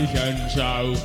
Leichenschau.